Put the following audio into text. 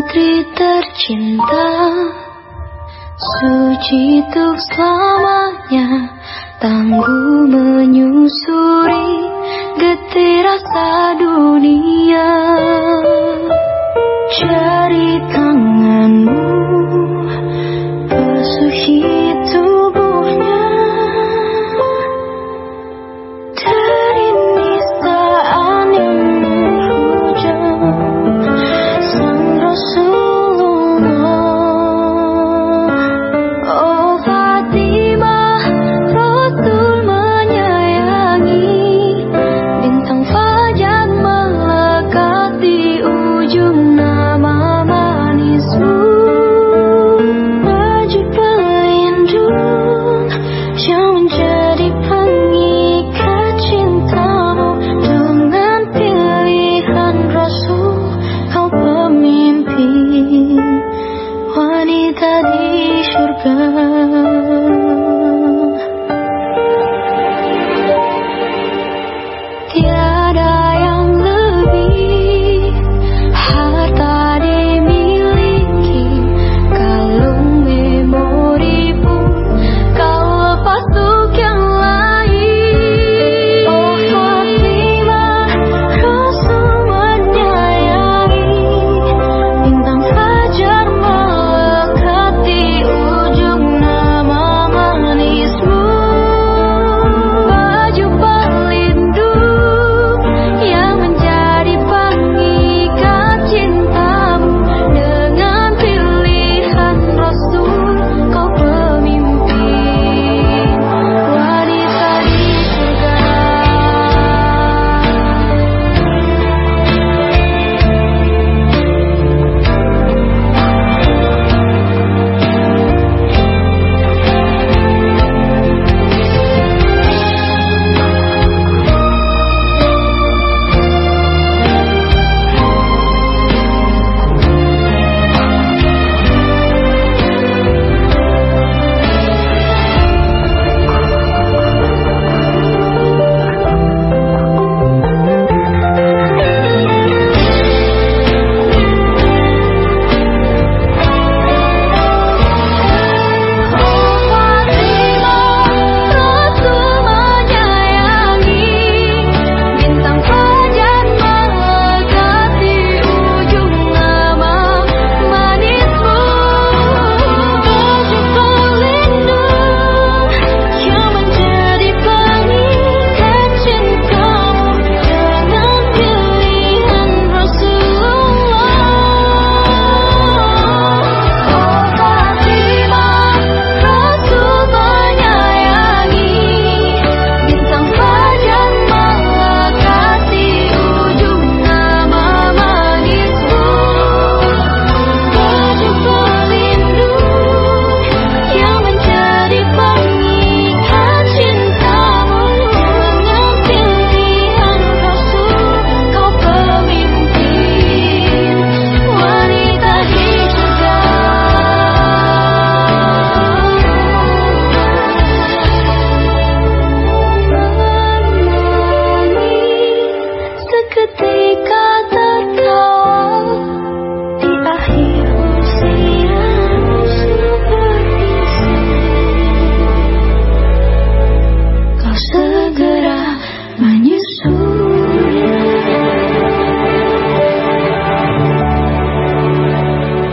Putri tercinta Suci untuk selamanya Tangguh menyusuri 长发。